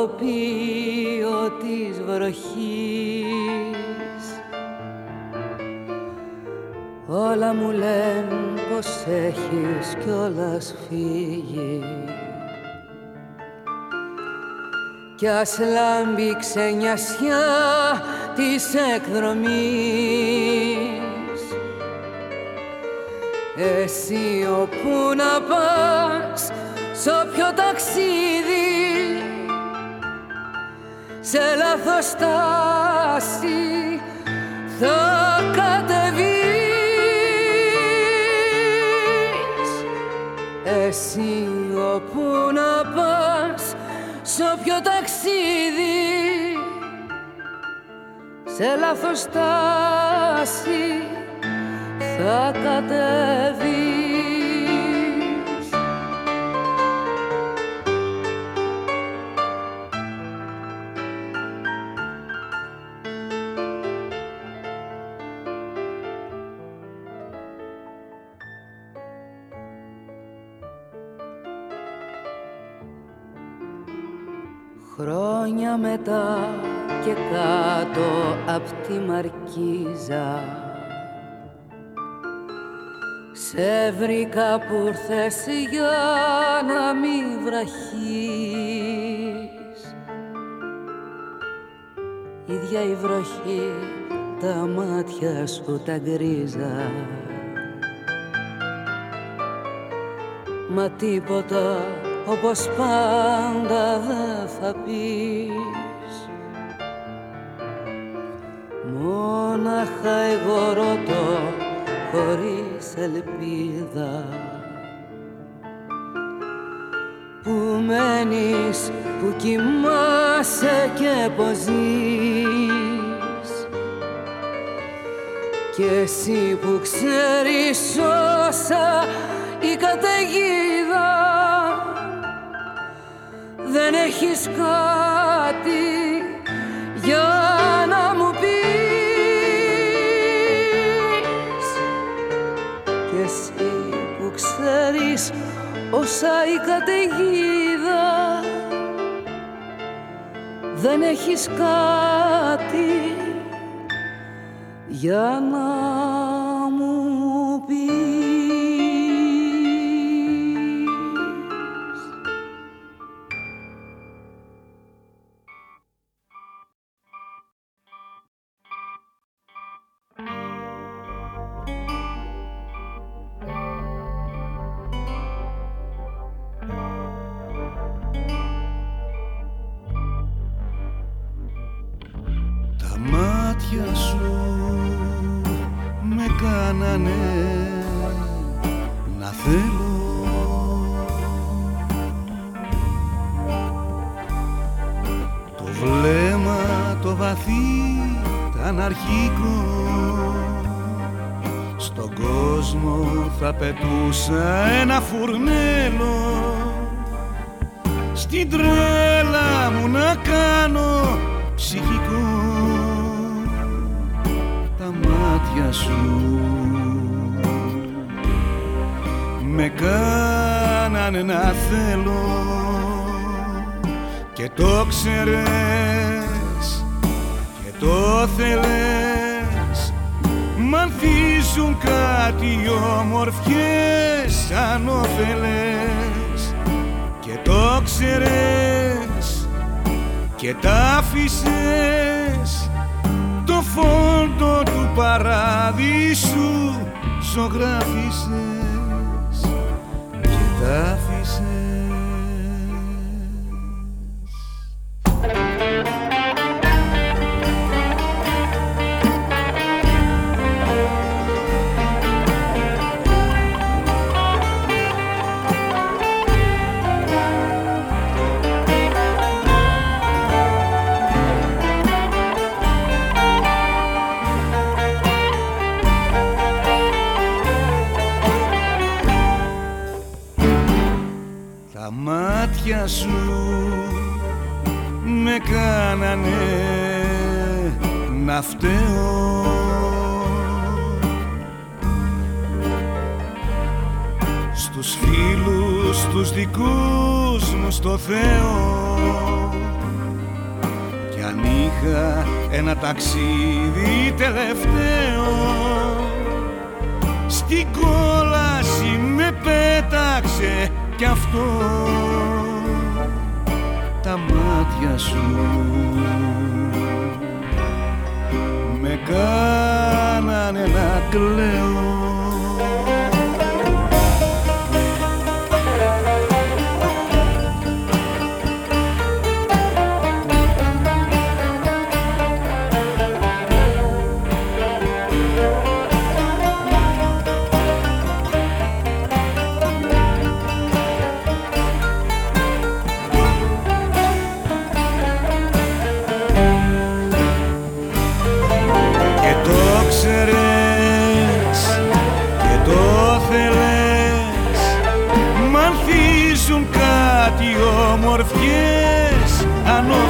Τοπίο της βροχής. Όλα μου λένε πως έχεις κιόλας φύγει. Κι ας λάμπει ξενιασιά της εκδρομής. Εσύ όπου να πας σ' όποιο ταξίδι σε λάθος στάση θα κατεβείς. Εσύ όπου να πας σ' όποιο ταξίδι. Σε λάθος στάση θα κατεβείς Χρόνια μετά και κάτω απ' τη μαρκίζα. Σε βρήκα που ήρθες για να μη βραχείς. Ίδια η βροχή τα μάτια σου τα γκρίζα. Μα τίποτα όπως πάντα δεν θα πεις. Μόναχα εγώ ρωτώ χωρίς ελπίδα. Που μένεις, που κοιμάσαι και πως ζεις. Κι εσύ που ξέρεις όσα η καταιγίδα δεν έχεις κάτι για να μου πεις. Κι εσύ που ξέρεις όσα η καταιγίδα. Δεν έχεις κάτι για να φταίω Στους φίλους τους δικούς μου στο Θεό. Κι αν είχα ένα ταξίδι τελευταίο Στην κόλαση με πέταξε κι αυτό. Τα μάτια σου κάνανε να κλαίω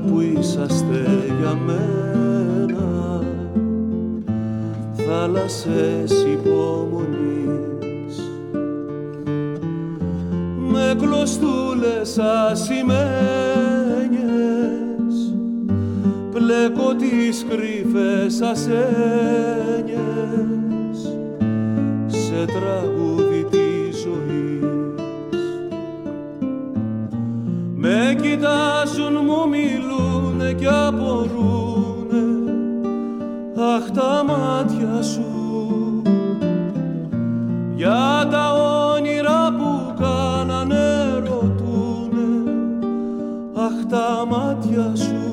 που είσαστε για μένα. Θάλασσες υπομονής. Με κλωστούλες ασημένιες. Πλέκω τις κρύφες ασένιες. Σε τραγούδι τη ζωής. Με κοιτάζουν μου κι απορούνε αχ τα μάτια σου. Για τα όνειρα που κάνανε ρωτούνε. Αχ τα μάτια σου.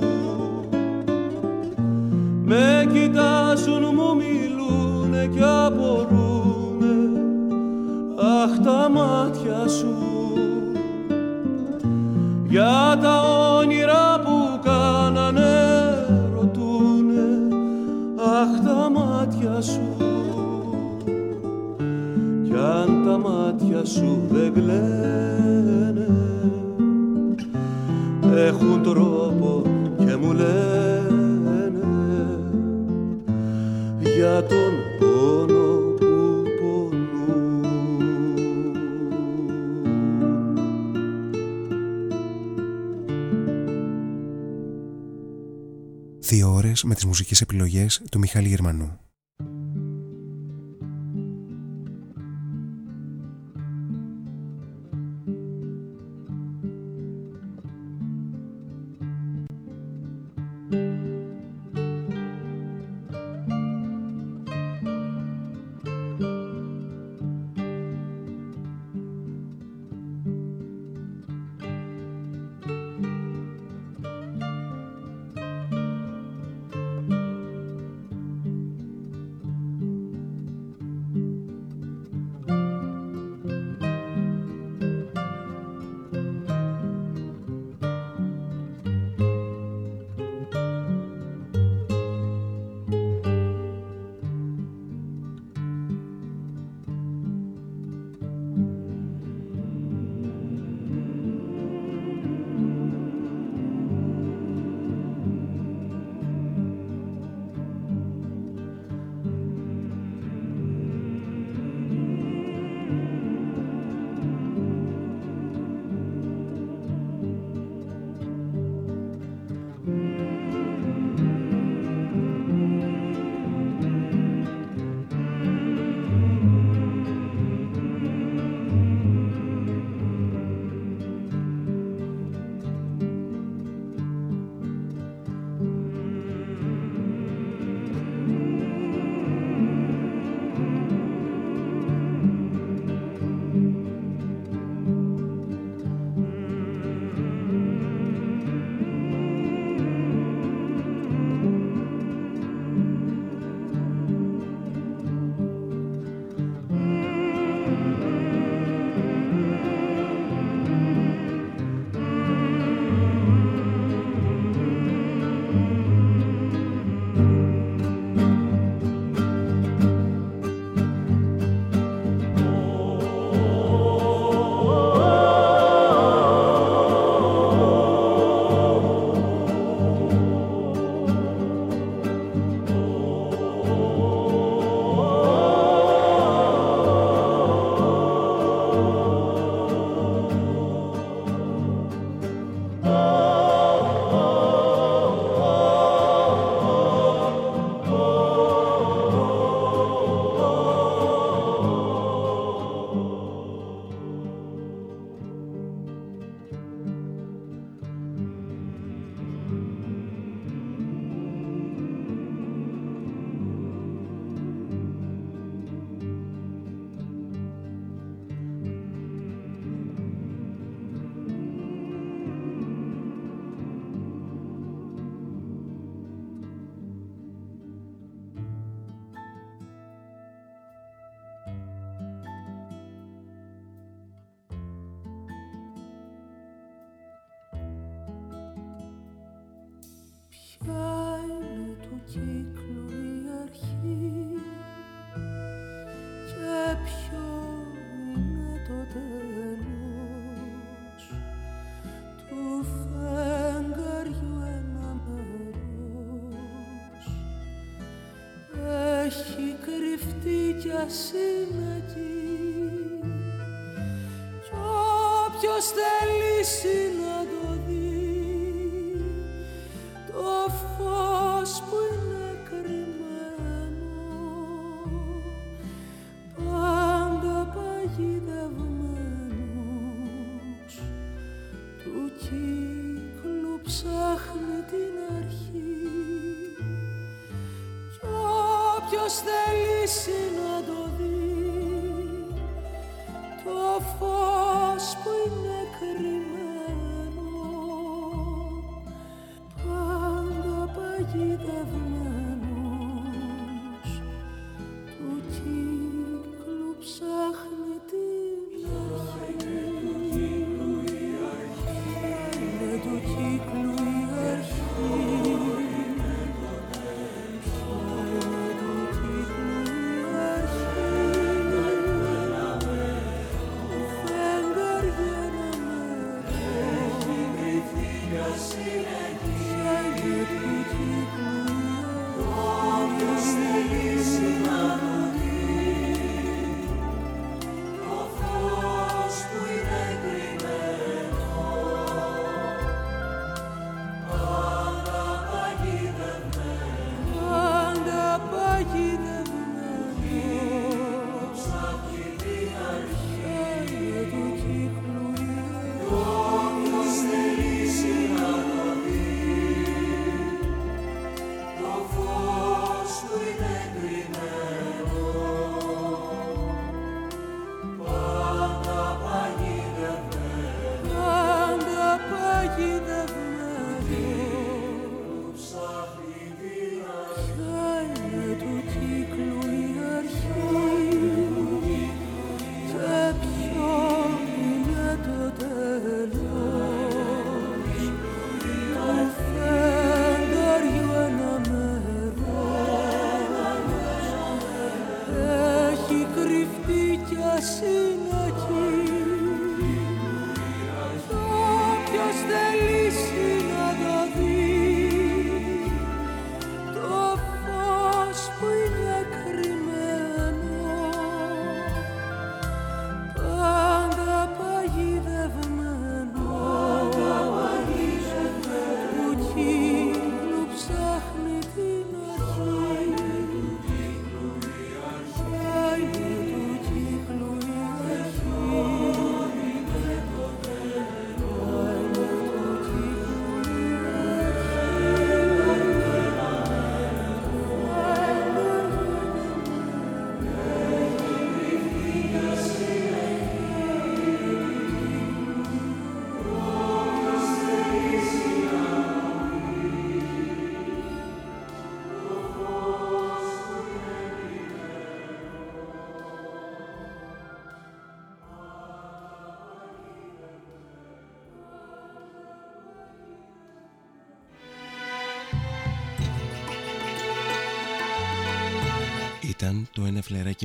Με κοιτάζουν σου δεν κλαίνε έχουν τρόπο και μου λένε για τον πόνο που πονούν. Δύο ώρες με τις μουσικές επιλογές του Μιχάλη Γερμανού. Κι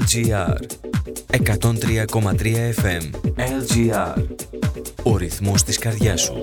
LGR 103,3 FM LGR Ο ρυθμός της καρδιάς σου